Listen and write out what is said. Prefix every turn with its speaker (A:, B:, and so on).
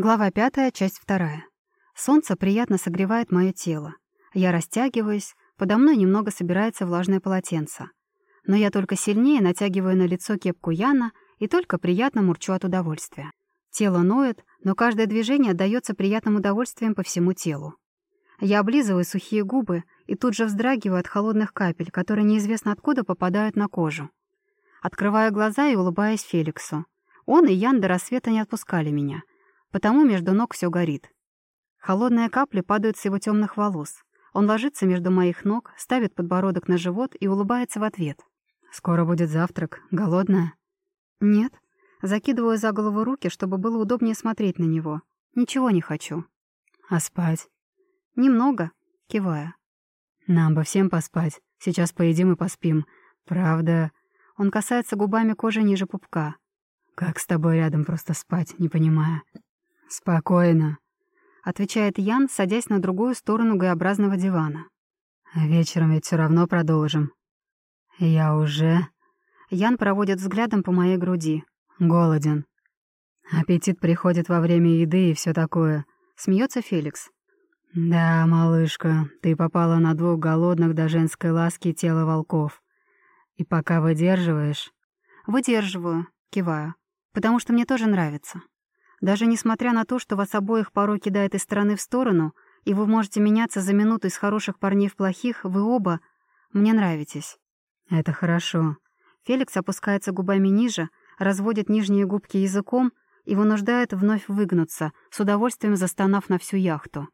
A: Глава пятая, часть вторая. Солнце приятно согревает мое тело. Я растягиваюсь, подо мной немного собирается влажное полотенце. Но я только сильнее натягиваю на лицо кепку Яна и только приятно мурчу от удовольствия. Тело ноет, но каждое движение отдаётся приятным удовольствием по всему телу. Я облизываю сухие губы и тут же вздрагиваю от холодных капель, которые неизвестно откуда попадают на кожу. Открываю глаза и улыбаюсь Феликсу. Он и Ян до рассвета не отпускали меня — потому между ног все горит. Холодные капли падают с его темных волос. Он ложится между моих ног, ставит подбородок на живот и улыбается в ответ. «Скоро будет завтрак. Голодная?» «Нет». Закидываю за голову руки, чтобы было удобнее смотреть на него. «Ничего не хочу». «А спать?» «Немного», — кивая. «Нам бы всем поспать. Сейчас поедим и поспим. Правда...» Он касается губами кожи ниже пупка. «Как с тобой рядом просто спать, не понимая?» «Спокойно», — отвечает Ян, садясь на другую сторону Г-образного дивана. «Вечером ведь все равно продолжим». «Я уже...» Ян проводит взглядом по моей груди. «Голоден». «Аппетит приходит во время еды и все такое», — смеется Феликс. «Да, малышка, ты попала на двух голодных до женской ласки тела волков. И пока выдерживаешь...» «Выдерживаю», — киваю, — «потому что мне тоже нравится». Даже несмотря на то, что вас обоих порой кидает из стороны в сторону, и вы можете меняться за минуту из хороших парней в плохих, вы оба мне нравитесь. Это хорошо. Феликс опускается губами ниже, разводит нижние губки языком и вынуждает вновь выгнуться, с удовольствием застонав на всю яхту.